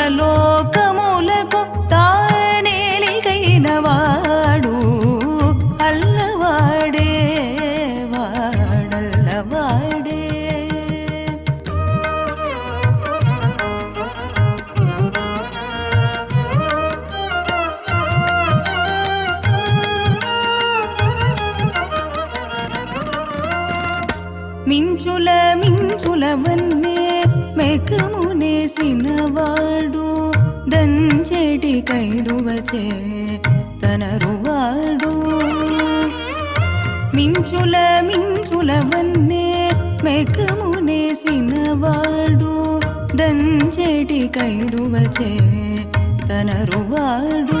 బ్రహ్మలోక തനറുവാടൂ మించుల మించుల వన్నే మెకమునేసినవాడు దంచేటి కైదువచే తనరువాడు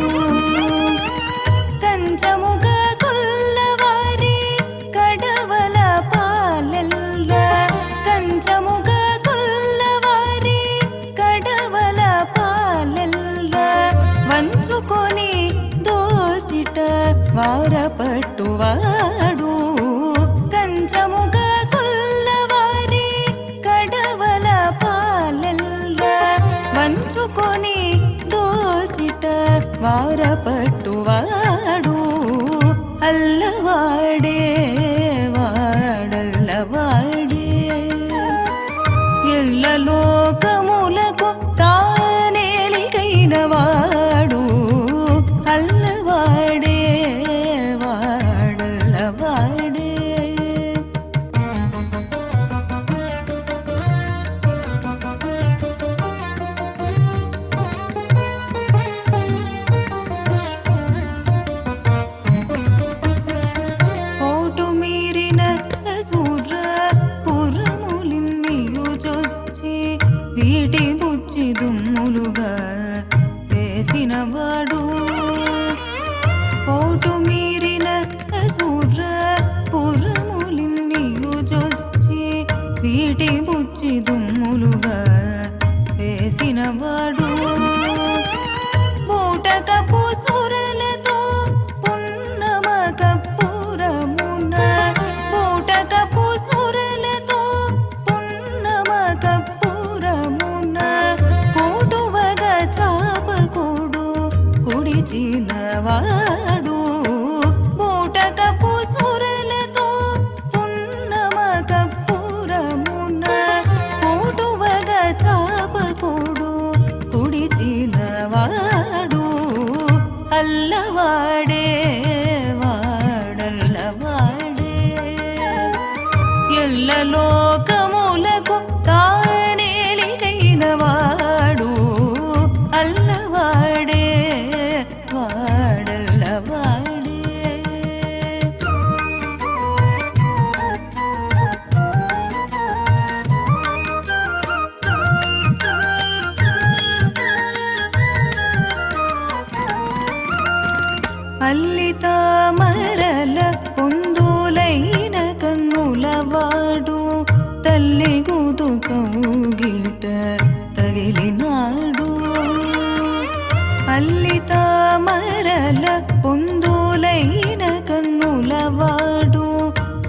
ತಾಮರಲ ಪುಂದೂಲೈನ ಕನ್ನುಲವಾಡು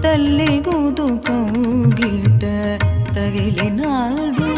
ತಲ್ಲಿಗೂದು ಕೌಗಿಟ ತಗಿಲಿನಾಡು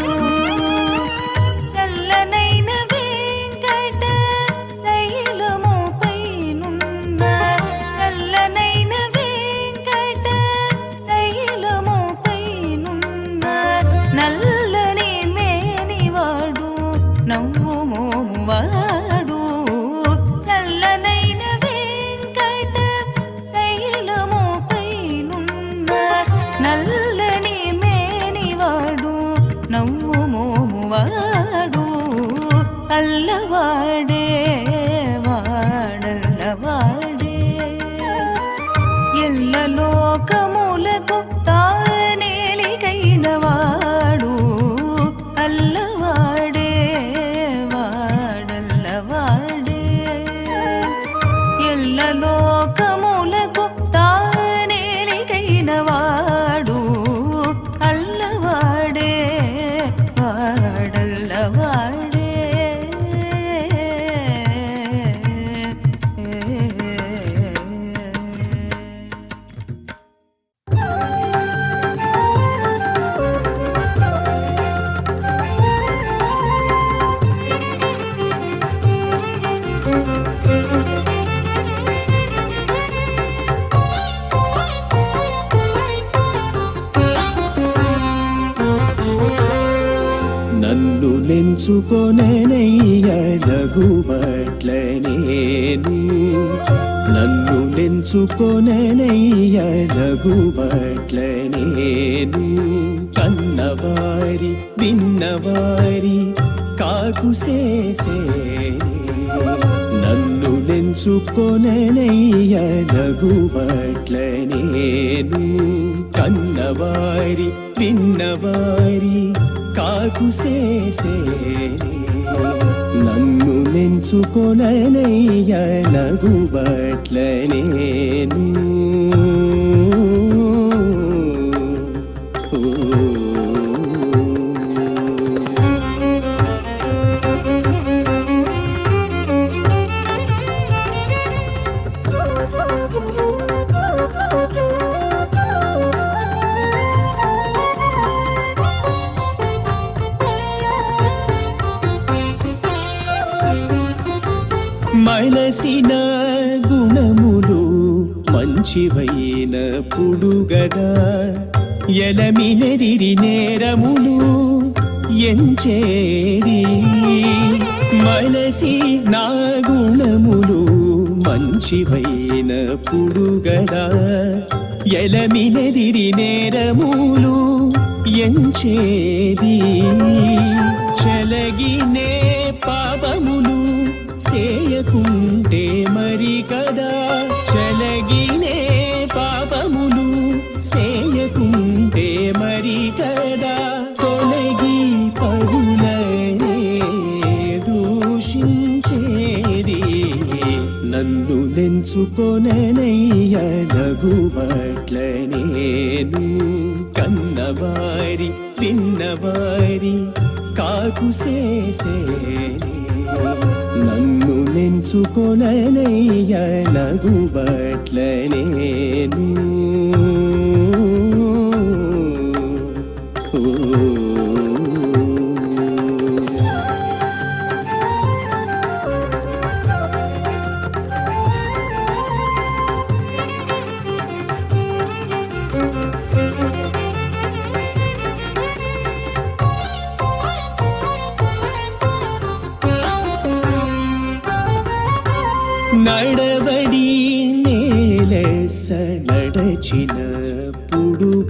తెలుసుకొనెనయ్యగుబట్లనేను నన్ను నెంచుకొనెనయ్యగుబట్లనేను కన్నవారి విన్నవారి కాకు నన్ను నెంచుకొనెనయ్యగుబట్లనేను కన్నవారి విన్నవారి నాకు చేసే నన్ను నెంచుకొననయ్య నగుబట్లనేను చేసిన గుణములు మంచివైనప్పుడు గదా ఎలమినెదిరి నేరములు ఎంచేది? మనసి నా గుణములు మంచివైనప్పుడు గదా ఎలమినెదిరి నేరములు ఎంచేది? చెలగినే కొననయ్యలగుబట్లనేను కన్నవారి తిన్నవారి కాకు నన్ను నెంచుకొననయ్యలగుబట్లనేను.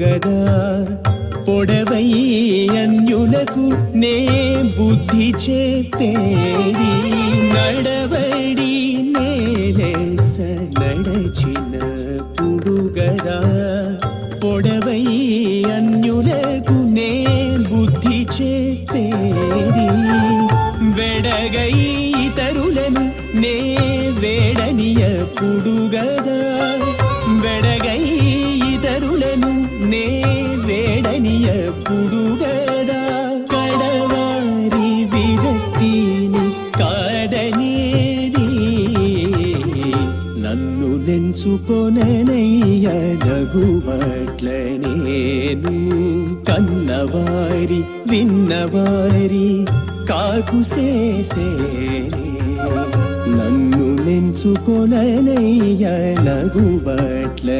గదా పొడవై అన్యులకు నే బుద్ధి చేతేరి. నడవడి నేలెస నడచిన పుడుగదా నేను కన్నవారి విన్నవారి కాకు చేసే నన్ను నెంచుకొననయ్య నగుబట్లనేను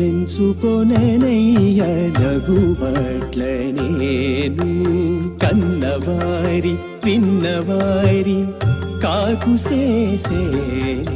నిలించుకొననయ్య నగుబట్లనేను కన్నవారి విన్నవారి కాకు చేసేను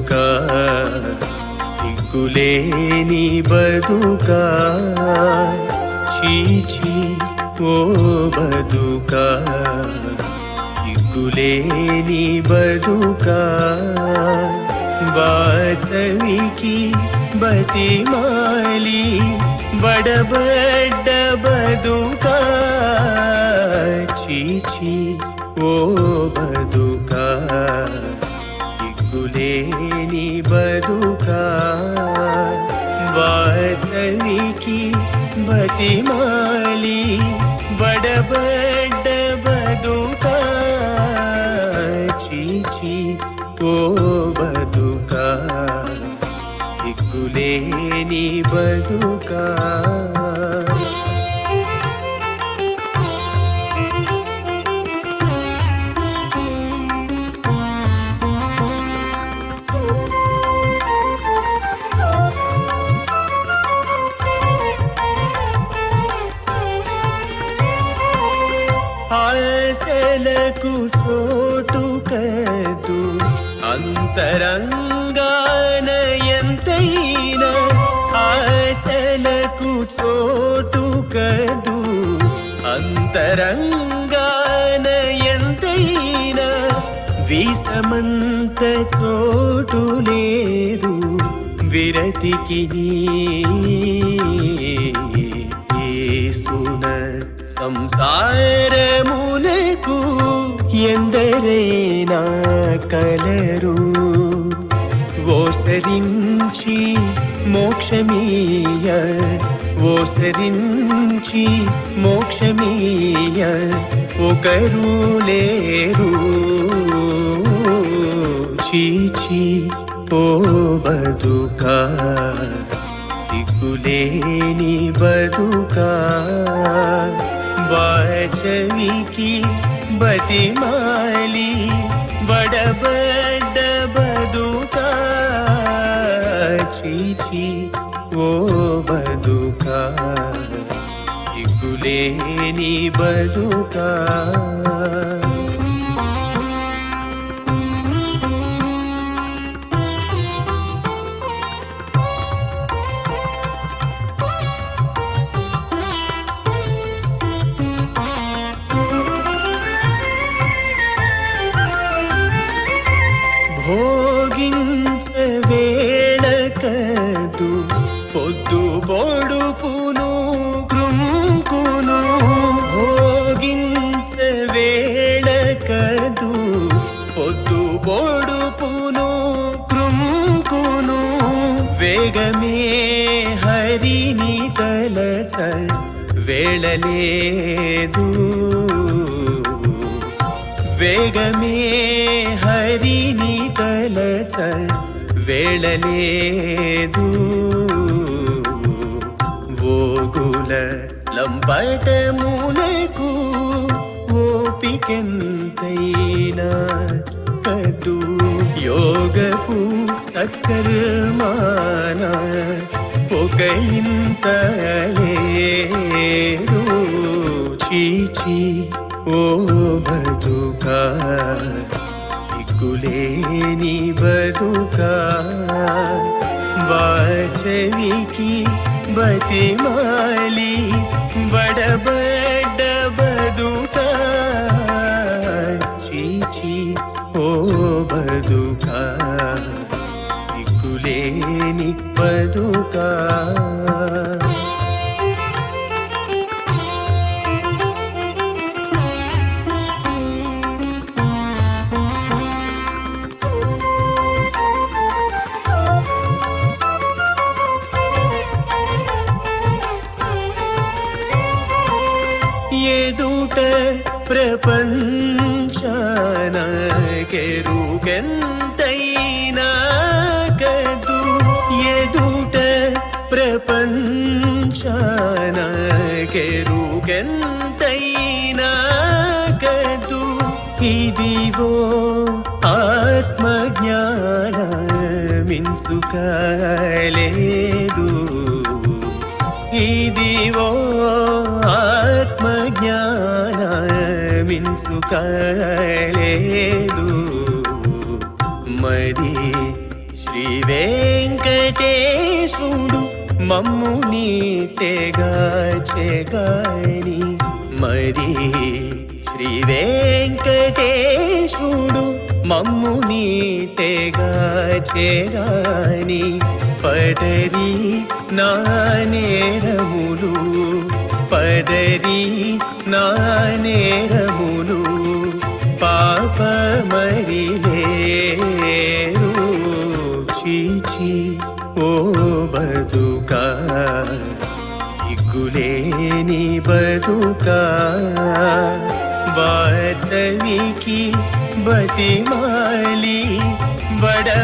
బదుకా సిగ్గులేని బతుక చీచి ఓ బతుక సిగ్గులేని బతుక వాచవికి బతిమాలి బడబడ్డ బతుక చీచి ఓ బతుకా సిగ్గులేని బదుకా వాచవికి బతిమాలి బడబడ్డ బదుకా. చీచి ఓ బదుకా. సిగ్గులేని బదుకా అంతరంగాన ఎంతైనా విషమంత చోటు లేదు విరతికి సున సంసారమునకు ఎందరైనా కలరు ఓసరించి మోక్షమీయ. ఓసరించి మోక్షమీయ. ఒకరు లేరు. చీచి ఓ బదుకా సిగ్గులేని బదుకా. వాచవికి బతిమాలి. బడబడ్డ చీచి ఓ బదుక. సిగ్గులేని బదుకా. వేళలేదు వేగమే హరిని తలచ వేళలేదు ఓగుల లంబటమునకు ఓపికెంతైనా కదు యోగపు సకర్మాన పొగయింతల చీచి ఓ బదుకా. సిగ్గులేని బదుకా. వాచవికి బతిమాలి బ్రతుకెరుగంతైనా కదు? ఇదివో ఆత్మజ్ఞానమిన్సుకలేదు. ఇదివో ఆత్మజ్ఞానమిన్సుకలేదు. మరి శ్రీ వెంకటేశ్వరు మమ్ము నీటేగా చెగాని మరి శ్రీ వెంకటేశుడు మమ్ము నీటేగా చెగాని పదరి నా నేరములు పదరి నా నేరము दूँगा बातवी बड़ा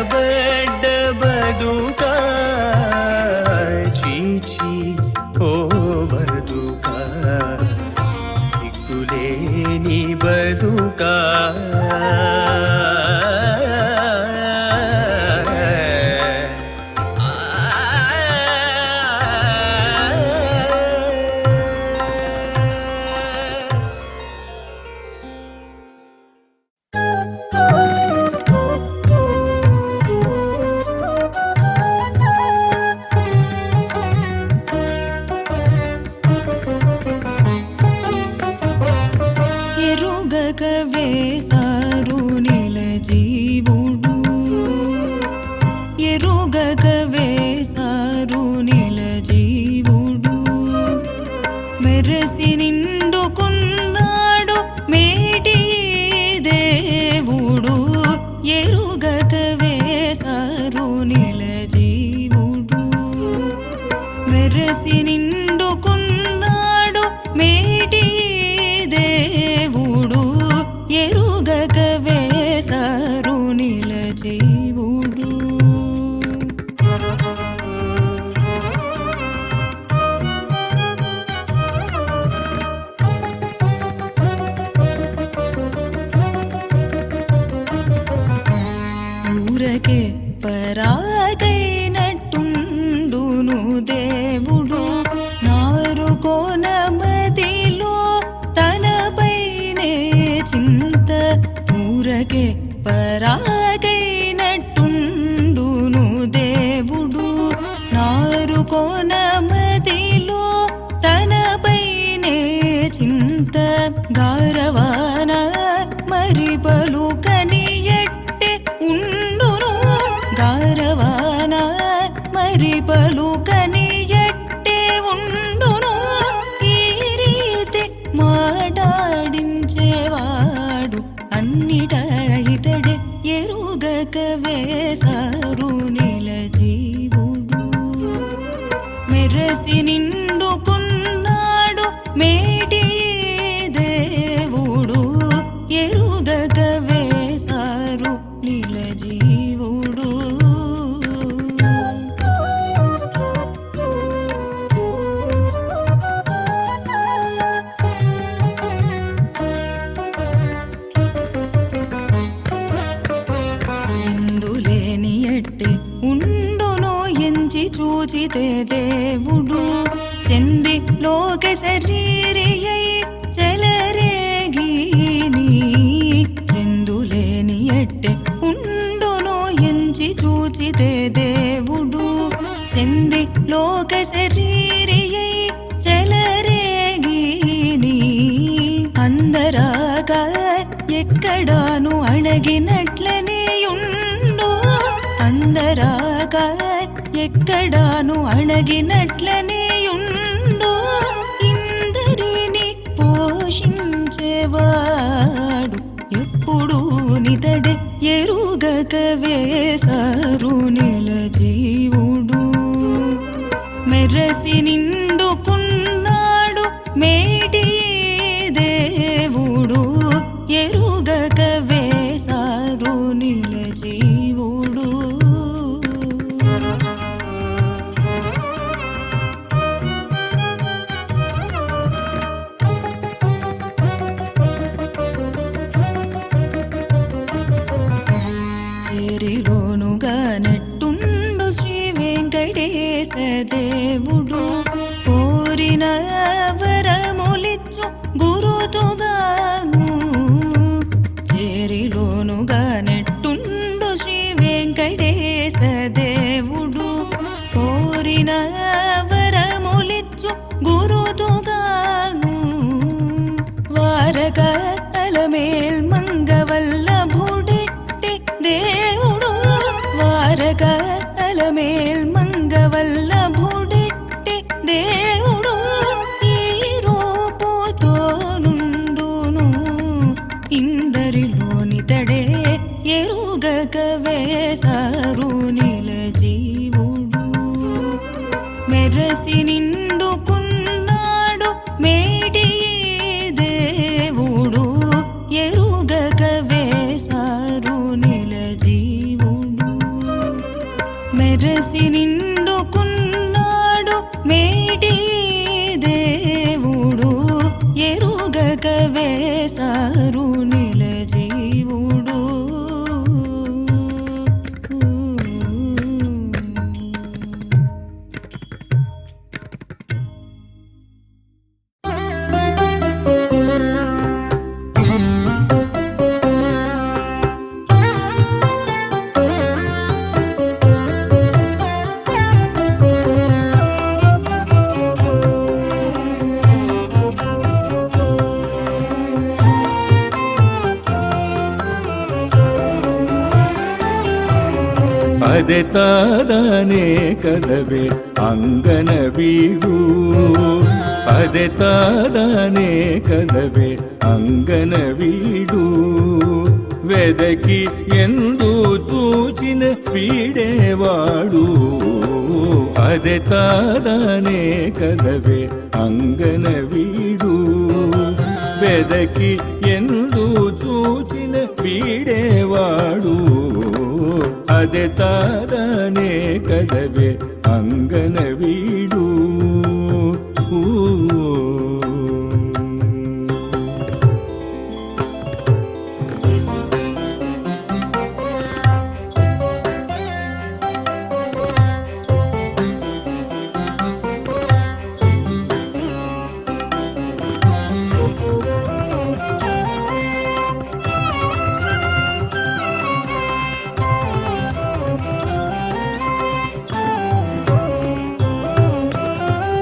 ఎక్కడాను అణగినట్లనేయుండు అందరాక ఎక్కడాను అణగినట్లనే ఉండు ఇందరిని పోషించేవాడు ఎప్పుడూ నితడే ఎరుగక వేసారు నెల జీవుడు. మెరసి నిండు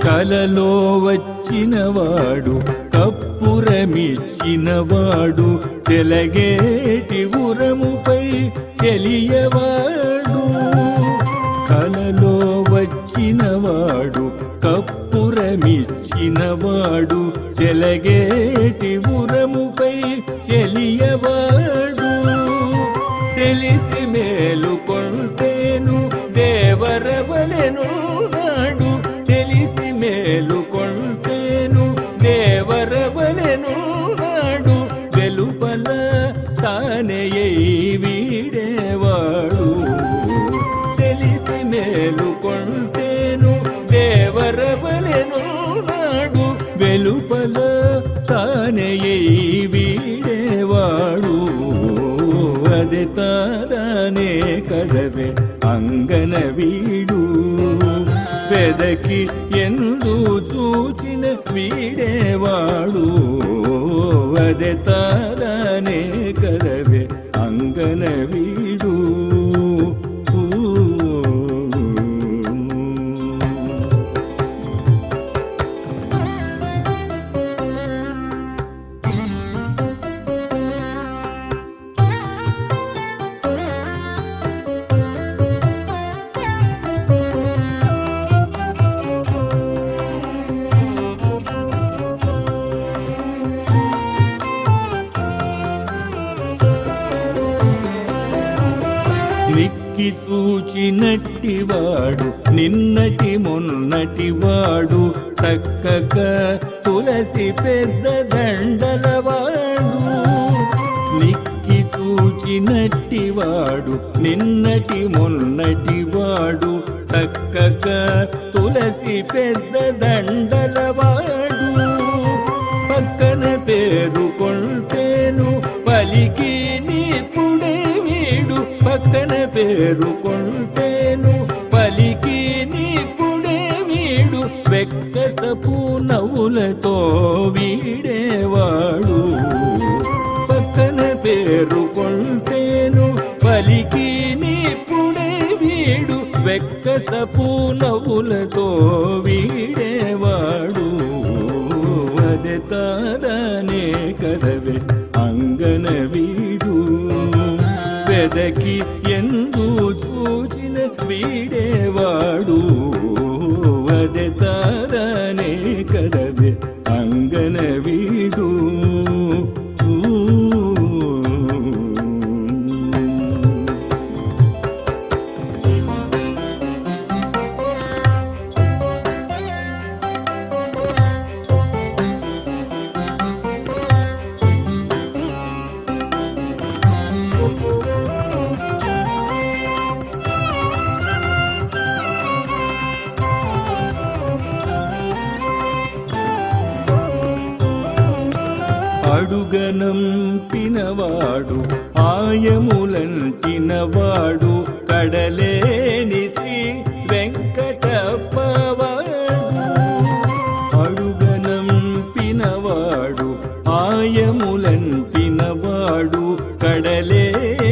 కలలో వచ్చినవాడు కప్పురమిచ్చినవాడు తెలగేటి ఉరముపై తెలియవాడు. కలలో వచ్చినవాడు కప్పురమిచ్చినవాడు తెలగేటి ఉరముపై తెలియవాడు. తెలిసి ತಾನೆಯೇ ವೀಡೆವಾಡು. ಅದೆ ತಾನೇ ಕದವೆ ಅಂಗನ ವೀಡು. వెదకి ఎందు చూచిన వీడేవాడు అదే తారనే కదవే అంగన వెలికి చూచినట్టివాడు నిన్నటి మొన్నటివాడు చక్కక తులసి పెద్ద దండలవాడు. నిక్కి చూచినట్టివాడు నిన్నటి మొన్నటివాడు చక్కక తులసి పెద్ద దండలవాడు. పక్కన పేరు కొంటేను పలికి నీ పక్కన పేరుకొంటేను పలికి నీపుడే వీడు వెక్కసపు నవ్వులతో వీడేవాడు. పక్కన పేరుకొంటేను పలికి నీపుడే వీడు వెక్కసపు నవ్వులతో వీడేవాడు. అదే తారనే కదవే అంగన వీడు. వెదకి ఎందు చూచిన వీడేవాడు? అదే తారనే కదవే అంగన వీడు ఆయములంటినవాడు కడలేని శ్రీ వెంకటప్పవాడు. అడుగనంపినవాడు ఆయములంటినవాడు కడలేని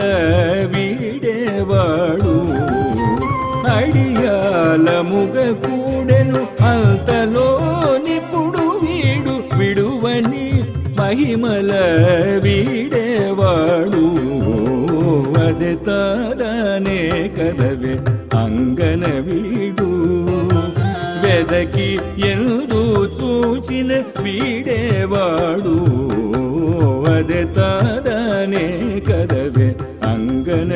మహిమల వీడేవాడు. అడియాల ముగ కూడెను అంతలో నిపుడు వీడు. విడువని మహిమల వీడేవాడు. అదే తారనే కదవే అంగన వీడు. వెదకి ఎందు చూచిన వీడేవాడు. అదే తారనే కదవే అంగన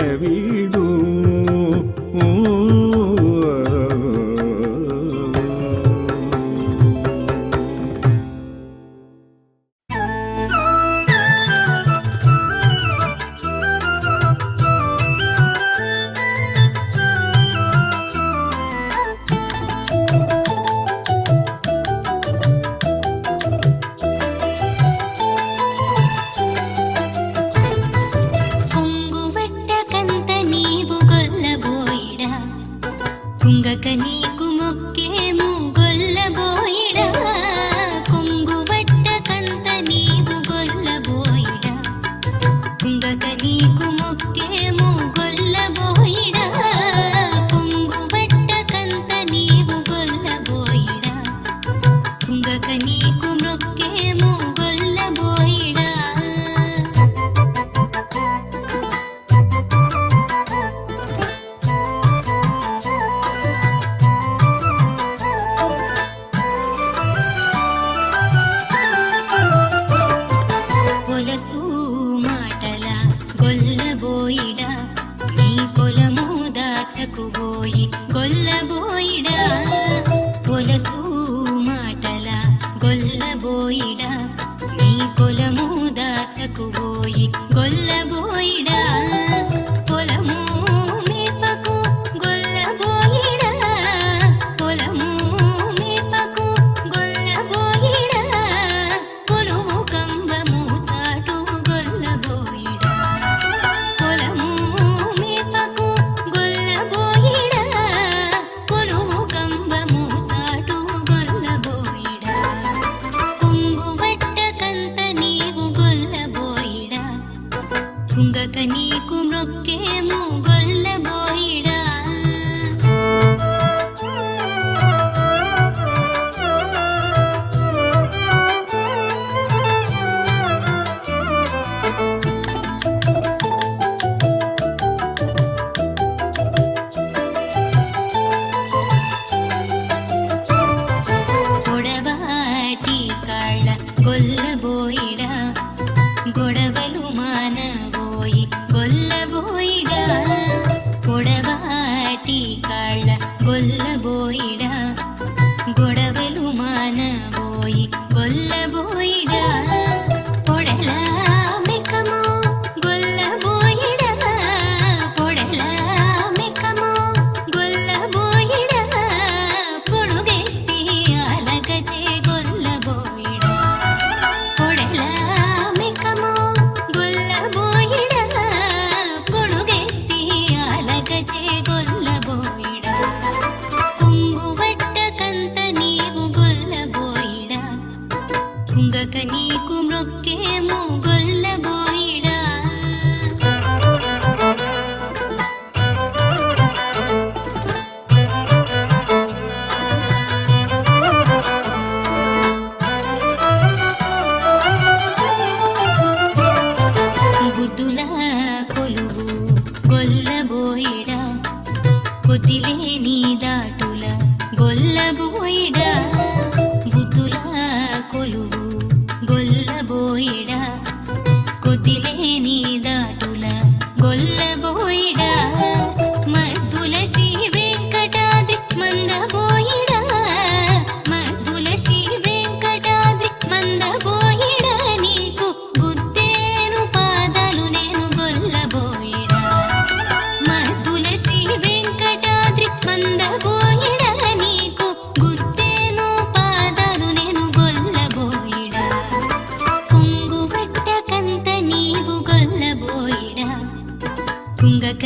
కుంగక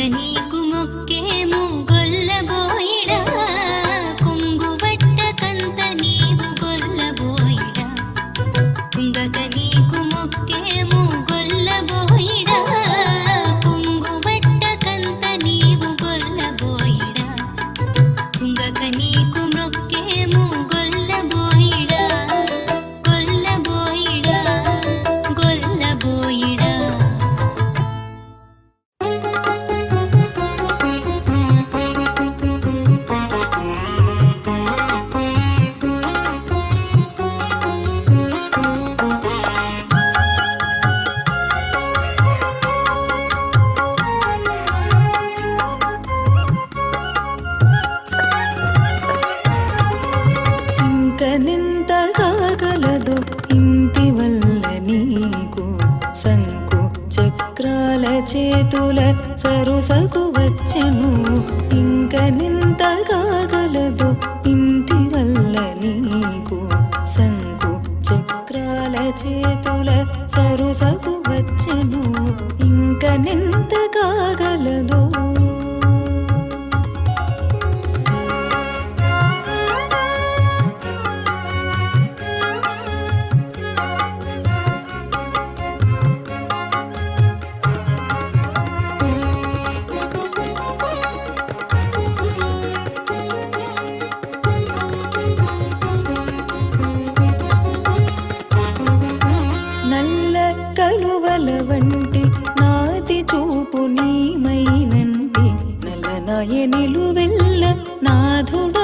నీమైనంటి నల్లనాయ నిలువెల్ల నాథుడా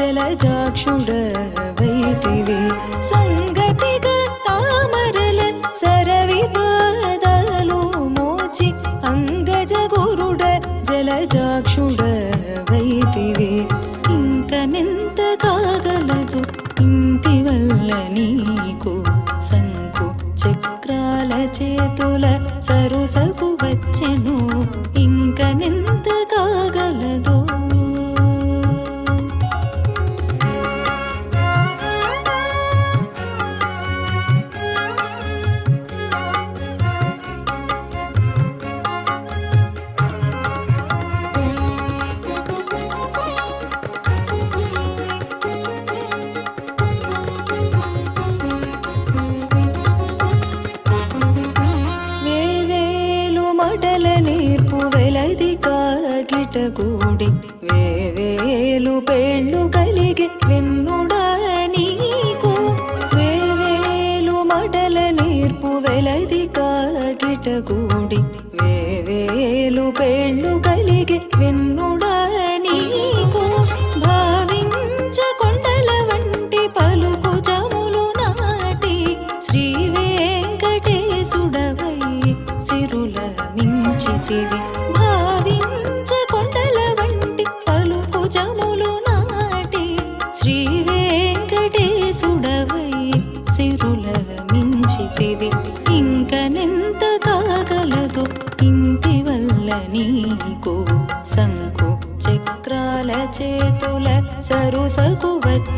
గురుడ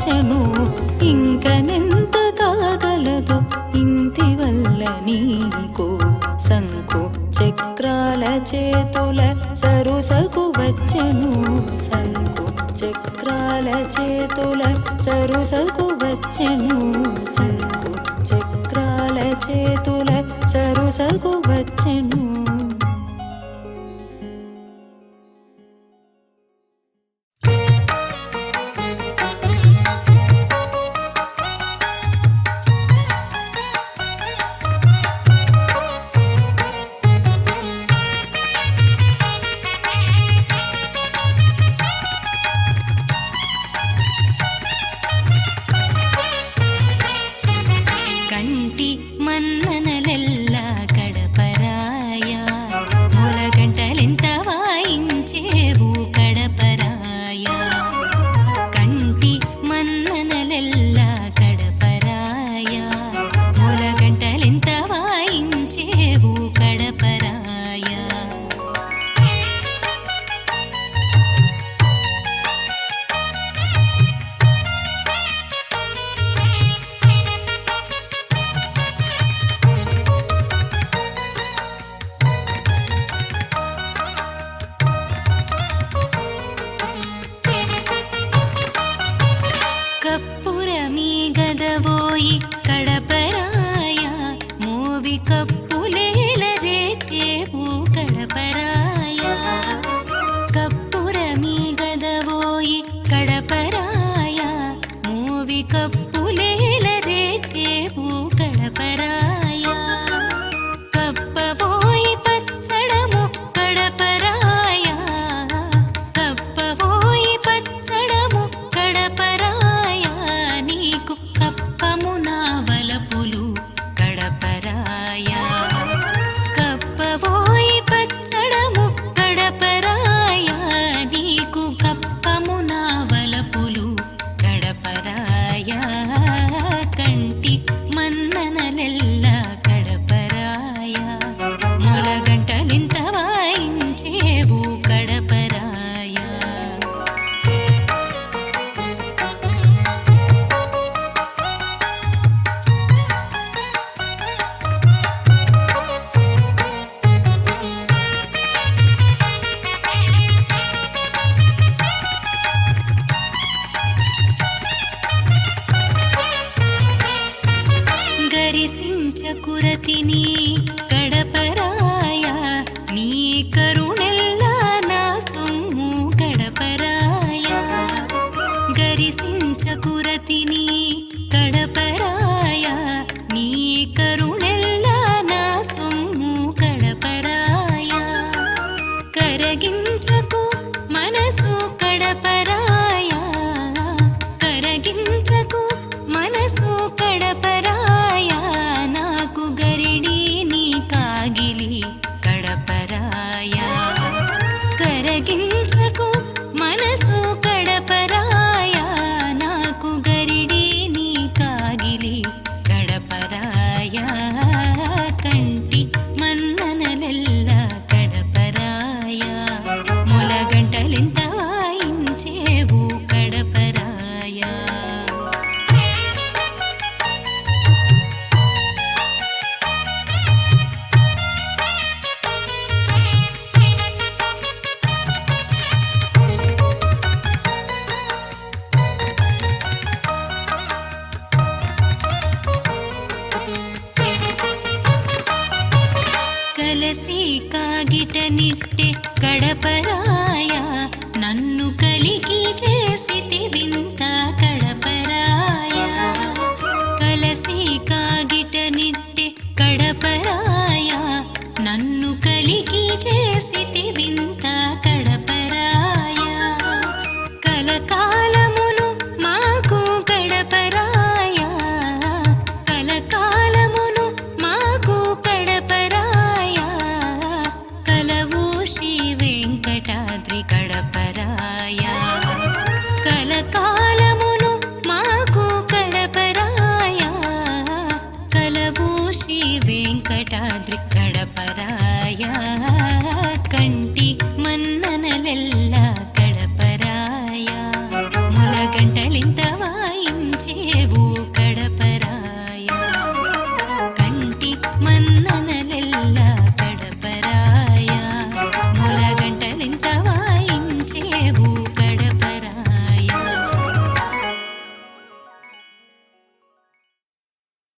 చెను ఇంక నింత కాగలదు. ఇంతి వల్ల నీకు సంకు చక్రాల చేతుల సరుసకు వచ్చను. సంకు చక్రాల చేతుల సరుసకు వచ్చను. సంకు पराया।